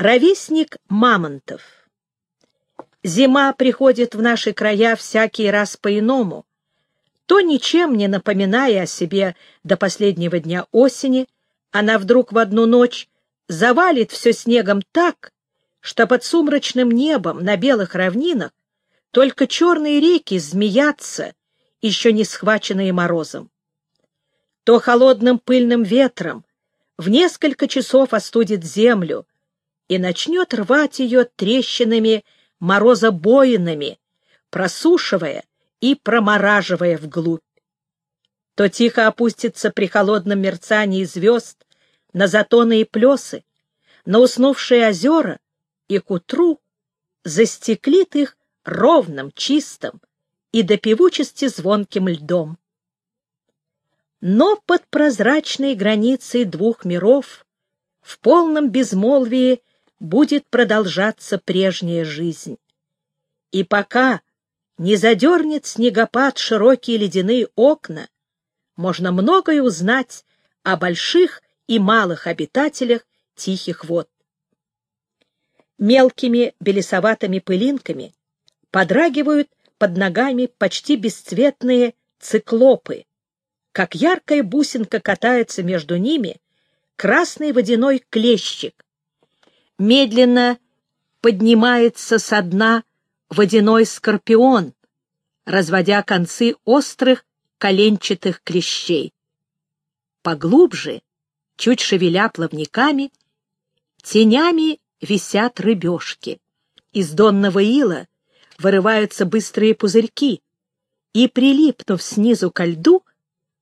Ровесник мамонтов. Зима приходит в наши края всякий раз по-иному, то ничем не напоминая о себе до последнего дня осени, она вдруг в одну ночь завалит все снегом так, что под сумрачным небом на белых равнинах только черные реки змеятся, еще не схваченные морозом. То холодным пыльным ветром в несколько часов остудит землю и начнет рвать ее трещинами морозобоинами, просушивая и промораживая вглубь. То тихо опустится при холодном мерцании звезд на затоны и плесы, на уснувшие озера, и к утру застеклит их ровным, чистым и до певучести звонким льдом. Но под прозрачной границей двух миров в полном безмолвии будет продолжаться прежняя жизнь. И пока не задернет снегопад широкие ледяные окна, можно многое узнать о больших и малых обитателях тихих вод. Мелкими белесоватыми пылинками подрагивают под ногами почти бесцветные циклопы, как яркая бусинка катается между ними красный водяной клещик. Медленно поднимается со дна водяной скорпион, разводя концы острых коленчатых клещей. Поглубже, чуть шевеля плавниками, тенями висят рыбешки. Из донного ила вырываются быстрые пузырьки, и, прилипнув снизу ко льду,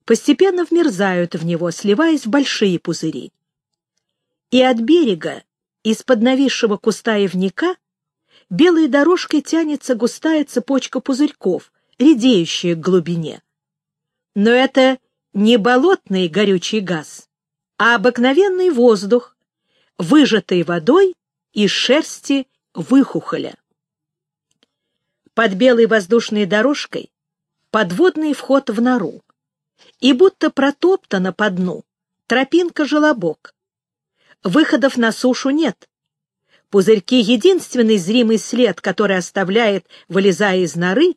постепенно вмерзают в него, сливаясь в большие пузыри. И от берега, из-под нависшего куста ивника, белой дорожкой тянется густая цепочка пузырьков, редеющая к глубине. Но это не болотный горючий газ, а обыкновенный воздух, выжатый водой из шерсти выхухоля. Под белой воздушной дорожкой подводный вход в нору, и будто протоптана по дну тропинка-желобок. Выходов на сушу нет, Пузырьки — единственный зримый след, который оставляет, вылезая из норы,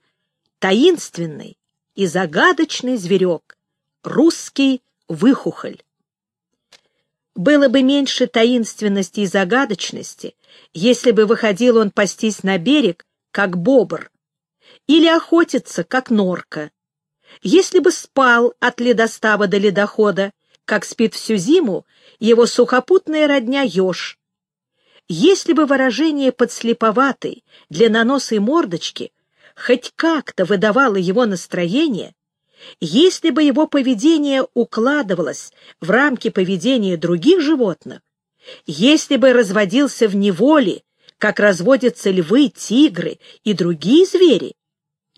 таинственный и загадочный зверек — русский выхухоль. Было бы меньше таинственности и загадочности, если бы выходил он пастись на берег, как бобр, или охотиться, как норка, если бы спал от ледостава до ледохода, как спит всю зиму его сухопутная родня еж, если бы выражение подслеповатой, длинноносой мордочки хоть как-то выдавало его настроение, если бы его поведение укладывалось в рамки поведения других животных, если бы разводился в неволе, как разводятся львы, тигры и другие звери,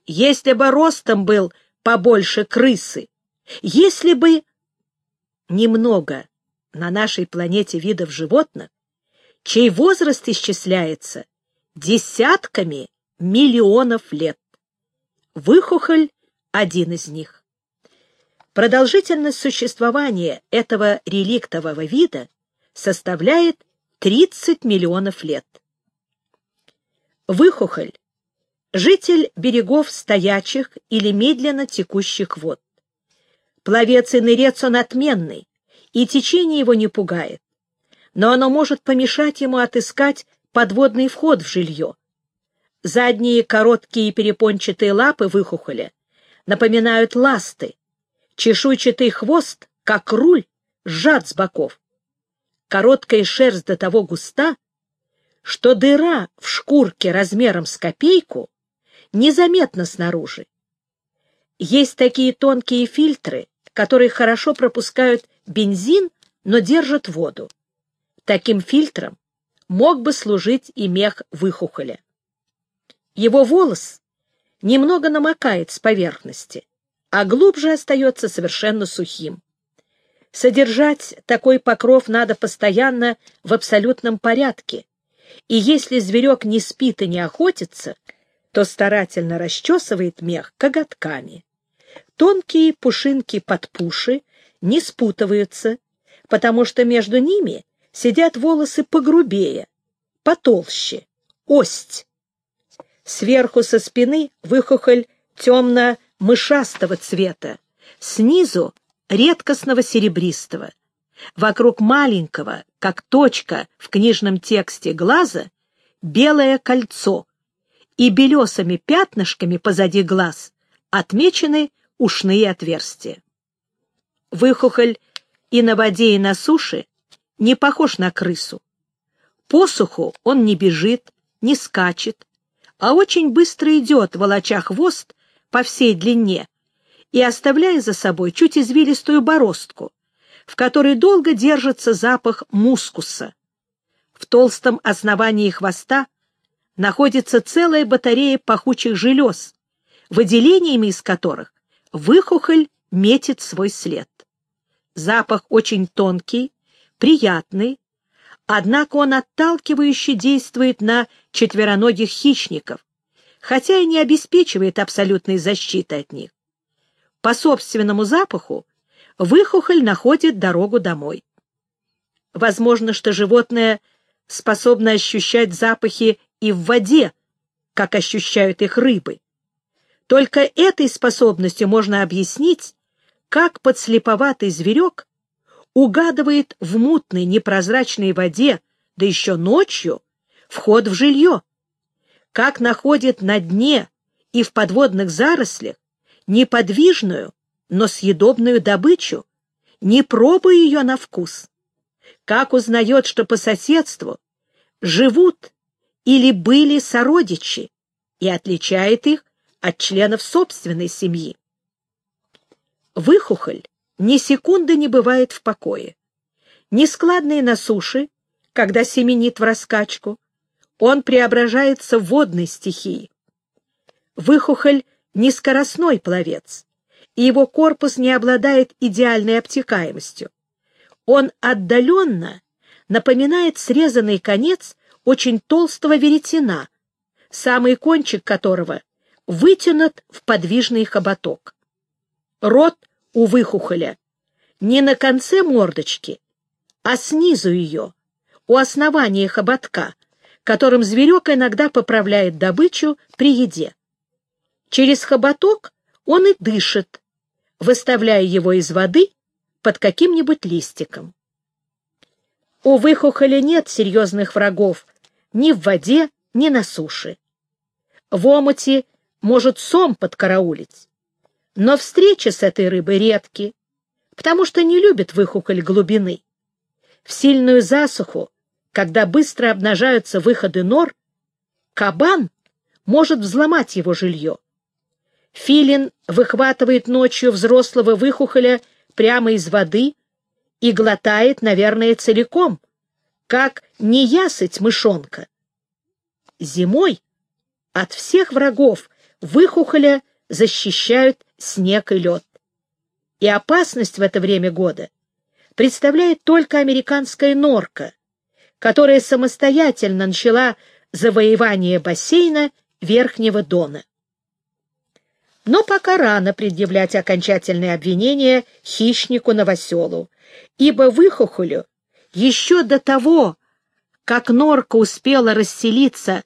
если бы ростом был побольше крысы, если бы немного на нашей планете видов животных, чей возраст исчисляется десятками миллионов лет. Выхухоль — один из них. Продолжительность существования этого реликтового вида составляет 30 миллионов лет. Выхухоль — житель берегов стоячих или медленно текущих вод. Пловец и нырец он отменный, и течение его не пугает но оно может помешать ему отыскать подводный вход в жилье. Задние короткие перепончатые лапы выхухоля напоминают ласты, чешуйчатый хвост, как руль, сжат с боков. Короткая шерсть до того густа, что дыра в шкурке размером с копейку незаметна снаружи. Есть такие тонкие фильтры, которые хорошо пропускают бензин, но держат воду. Таким фильтром мог бы служить и мех выхухоля. Его волос немного намокает с поверхности, а глубже остается совершенно сухим. Содержать такой покров надо постоянно в абсолютном порядке, и если зверек не спит и не охотится, то старательно расчесывает мех коготками. Тонкие пушинки под пуши не спутываются, потому что между ними сидят волосы погрубее, потолще, ость. Сверху со спины выхухоль темно-мышастого цвета, снизу редкостного серебристого. Вокруг маленького, как точка в книжном тексте глаза, белое кольцо, и белесыми пятнышками позади глаз отмечены ушные отверстия. Выхухоль и на воде, и на суше не похож на крысу. Посуху он не бежит, не скачет, а очень быстро идет, волоча хвост по всей длине и оставляя за собой чуть извилистую бороздку, в которой долго держится запах мускуса. В толстом основании хвоста находится целая батарея пахучих желез, выделениями из которых выхухоль метит свой след. Запах очень тонкий, приятный, однако он отталкивающе действует на четвероногих хищников, хотя и не обеспечивает абсолютной защиты от них. По собственному запаху выхухоль находит дорогу домой. Возможно, что животное способно ощущать запахи и в воде, как ощущают их рыбы. Только этой способностью можно объяснить, как подслеповатый зверек угадывает в мутной непрозрачной воде, да еще ночью, вход в жилье, как находит на дне и в подводных зарослях неподвижную, но съедобную добычу, не пробуя ее на вкус, как узнает, что по соседству живут или были сородичи, и отличает их от членов собственной семьи. Выхухоль ни секунды не бывает в покое. Нескладный на суше, когда семенит в раскачку, он преображается в водной стихии. Выхухоль — нескоростной пловец, и его корпус не обладает идеальной обтекаемостью. Он отдаленно напоминает срезанный конец очень толстого веретена, самый кончик которого вытянут в подвижный хоботок. Рот у выхухоля не на конце мордочки, а снизу ее, у основания хоботка, которым зверек иногда поправляет добычу при еде. Через хоботок он и дышит, выставляя его из воды под каким-нибудь листиком. У выхухоля нет серьезных врагов ни в воде, ни на суше. В омуте может сом подкараулить, но встречи с этой рыбой редки, потому что не любит выхуколь глубины. В сильную засуху, когда быстро обнажаются выходы нор, кабан может взломать его жилье. Филин выхватывает ночью взрослого выхухоля прямо из воды и глотает, наверное, целиком, как неясыть мышонка. Зимой от всех врагов выхухоля защищают снег и лед. И опасность в это время года представляет только американская норка, которая самостоятельно начала завоевание бассейна Верхнего Дона. Но пока рано предъявлять окончательные обвинения хищнику-новоселу, ибо выхухолю еще до того, как норка успела расселиться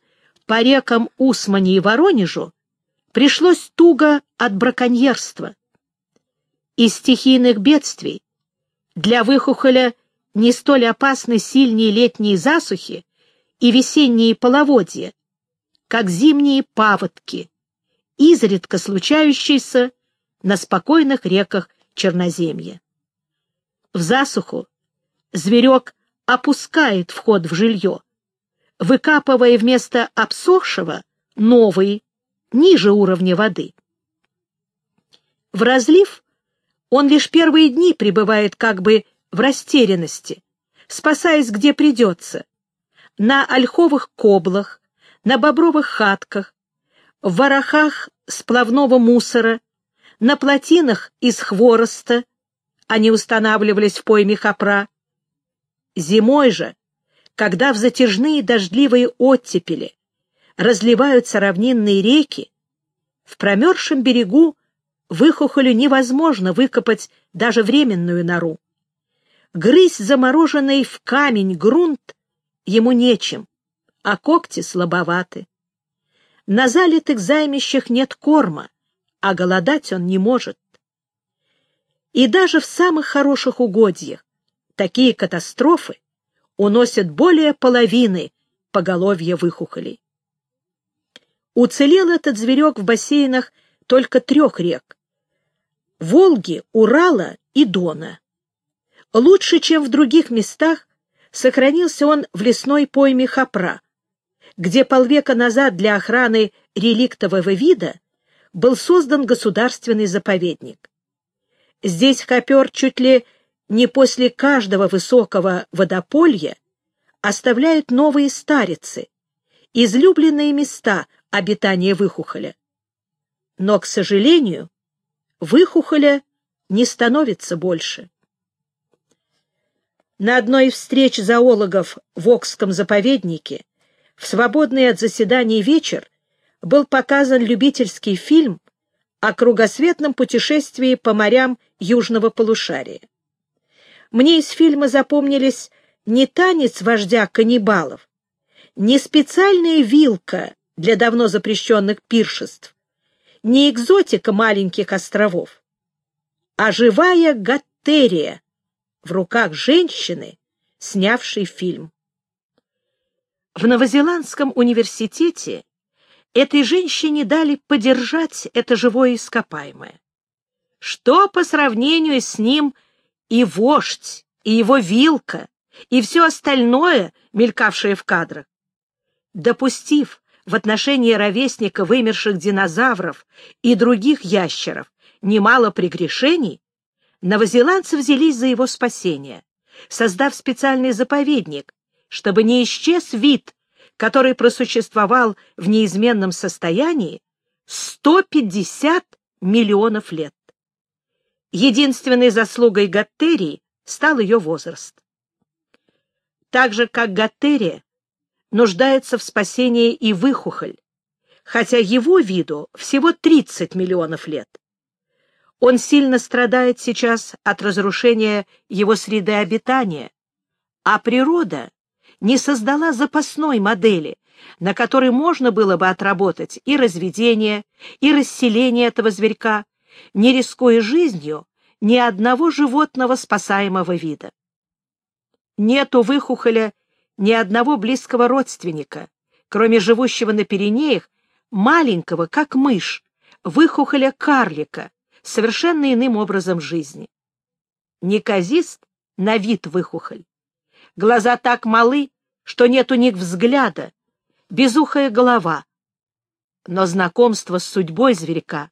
по рекам Усмани и Воронежу, пришлось туго от браконьерства. Из стихийных бедствий для выхухоля не столь опасны сильные летние засухи и весенние половодья, как зимние паводки, изредка случающиеся на спокойных реках Черноземья. В засуху зверек опускает вход в жилье, выкапывая вместо обсохшего новый, ниже уровня воды. В разлив он лишь первые дни пребывает как бы в растерянности, спасаясь где придется, на ольховых коблах, на бобровых хатках, в ворохах сплавного мусора, на плотинах из хвороста, они устанавливались в пойме хопра. Зимой же, когда в затяжные дождливые оттепели разливаются равнинные реки, в промерзшем берегу выхухолю невозможно выкопать даже временную нору. Грызть замороженный в камень грунт ему нечем, а когти слабоваты. На залитых займищах нет корма, а голодать он не может. И даже в самых хороших угодьях такие катастрофы уносят более половины поголовья выхухолей. Уцелел этот зверек в бассейнах только трех рек — Волги, Урала и Дона. Лучше, чем в других местах, сохранился он в лесной пойме Хапра, где полвека назад для охраны реликтового вида был создан государственный заповедник. Здесь хопер чуть ли не после каждого высокого водополья оставляют новые старицы, излюбленные места обитания выхухоля. Но, к сожалению, выхухоля не становится больше. На одной из встреч зоологов в Окском заповеднике в свободный от заседаний вечер был показан любительский фильм о кругосветном путешествии по морям южного полушария. Мне из фильма запомнились не танец вождя каннибалов, не специальная вилка для давно запрещенных пиршеств, не экзотика маленьких островов, а живая гаттерия в руках женщины, снявшей фильм. В Новозеландском университете этой женщине дали подержать это живое ископаемое. Что по сравнению с ним и вождь, и его вилка, и все остальное, мелькавшее в кадрах? Допустив в отношении ровесника вымерших динозавров и других ящеров немало прегрешений, новозеландцы взялись за его спасение, создав специальный заповедник, чтобы не исчез вид, который просуществовал в неизменном состоянии 150 миллионов лет. Единственной заслугой Гаттерии стал ее возраст. Так же, как Гаттерия нуждается в спасении и выхухоль, хотя его виду всего 30 миллионов лет. Он сильно страдает сейчас от разрушения его среды обитания, а природа не создала запасной модели, на которой можно было бы отработать и разведение, и расселение этого зверька, не рискуя жизнью ни одного животного спасаемого вида. Нет у выхухоля ни одного близкого родственника, кроме живущего на Пиренеях, маленького, как мышь, выхухоля карлика, совершенно иным образом жизни. Неказист на вид выхухоль, Глаза так малы, что нет у них взгляда, безухая голова. Но знакомство с судьбой зверька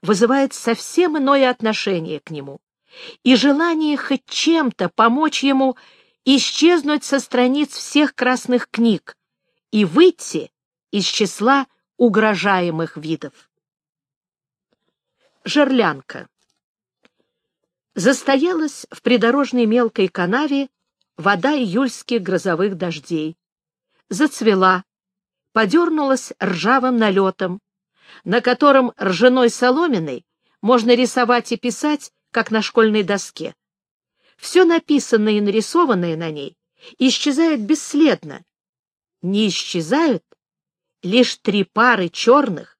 вызывает совсем иное отношение к нему и желание хоть чем-то помочь ему исчезнуть со страниц всех красных книг и выйти из числа угрожаемых видов. Жерлянка Застоялась в придорожной мелкой канаве вода июльских грозовых дождей. Зацвела, подернулась ржавым налетом, на котором ржаной соломиной можно рисовать и писать, как на школьной доске. Все написанное и нарисованное на ней исчезает бесследно. Не исчезают лишь три пары черных,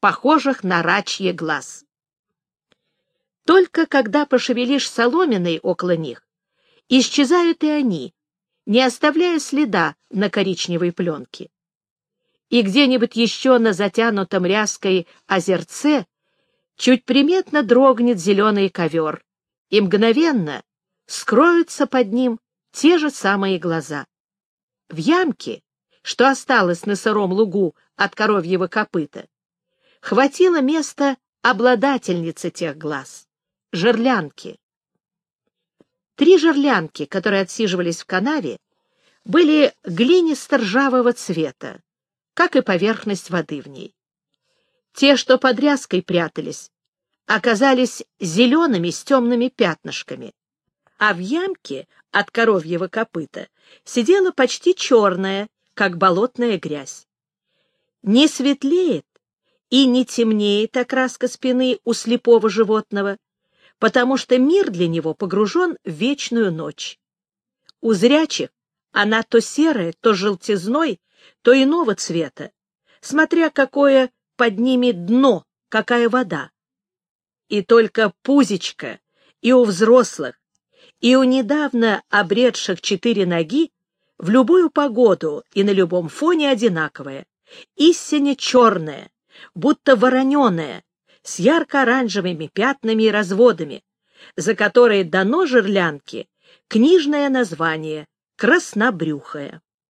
похожих на рачье глаз. Только когда пошевелишь соломиной около них, исчезают и они, не оставляя следа на коричневой пленке. И где-нибудь еще на затянутом ряской озерце чуть приметно дрогнет зеленый ковер, и мгновенно скроются под ним те же самые глаза. В ямке, что осталось на сыром лугу от коровьего копыта, хватило места обладательницы тех глаз — жерлянки. Три жерлянки, которые отсиживались в канаве, были глинисто-ржавого цвета, как и поверхность воды в ней. Те, что под ряской прятались, оказались зелеными с темными пятнышками, а в ямке от коровьего копыта сидела почти черная, как болотная грязь. Не светлеет и не темнеет окраска спины у слепого животного, потому что мир для него погружен в вечную ночь. У зрячих Она то серая, то желтизной, то иного цвета, смотря какое под ними дно, какая вода. И только пузичка и у взрослых, и у недавно обретших четыре ноги в любую погоду и на любом фоне одинаковая, истинно черная, будто вороненая, с ярко-оранжевыми пятнами и разводами, за которые дано жерлянке книжное название «краснобрюхая».